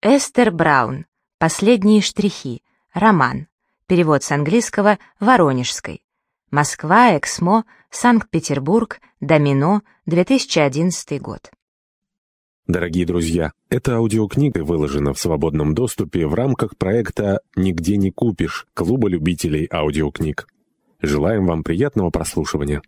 Эстер Браун. Последние штрихи. Роман. Перевод с английского Воронежской. Москва, Эксмо, Санкт-Петербург, Домино, 2011 год. Дорогие друзья, эта аудиокнига выложена в свободном доступе в рамках проекта «Нигде не купишь» Клуба любителей аудиокниг. Желаем вам приятного прослушивания.